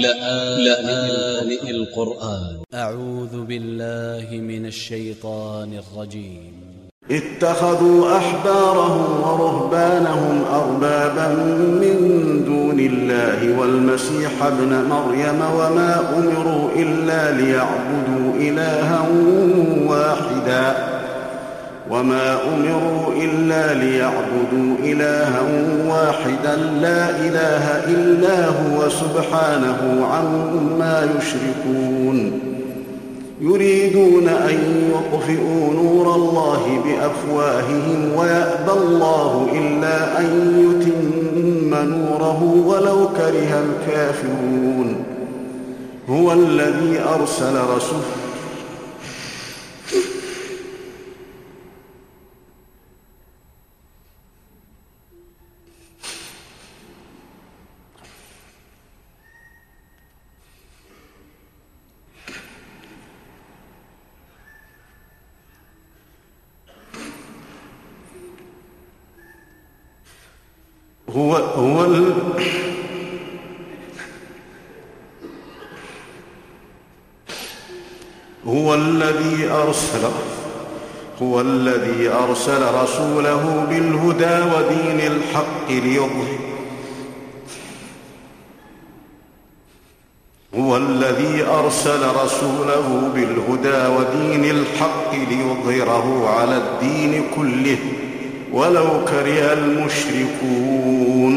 لآن القرآن. أ ع و ذ ب ا ل ل ه من ا ل ش ي ط ا ن ا ل ج ي م اتخذوا أحبارهم ورهبانهم أربابا من دون الله والمسيح ابن مريم وما أمروا إلا ليعبدوا إلها وما أمروا إلا ليعبدوا إلها واحدا لا إله إلا هو سبحانه عما يشركون يريدون أن يطفئوا نور الله بأفواههم ويأبى الله إلا أن يتم نوره ولو كره الكافرون هو الذي أرسل رسوله هو هو ال... هو الذي أرسل هو الذي أرسل رسوله بالهدى ودين الحق ليظهر هو الذي أرسل رسوله بالهدى ودين الحق ليظهره على الدين كله ولو كره المشركون.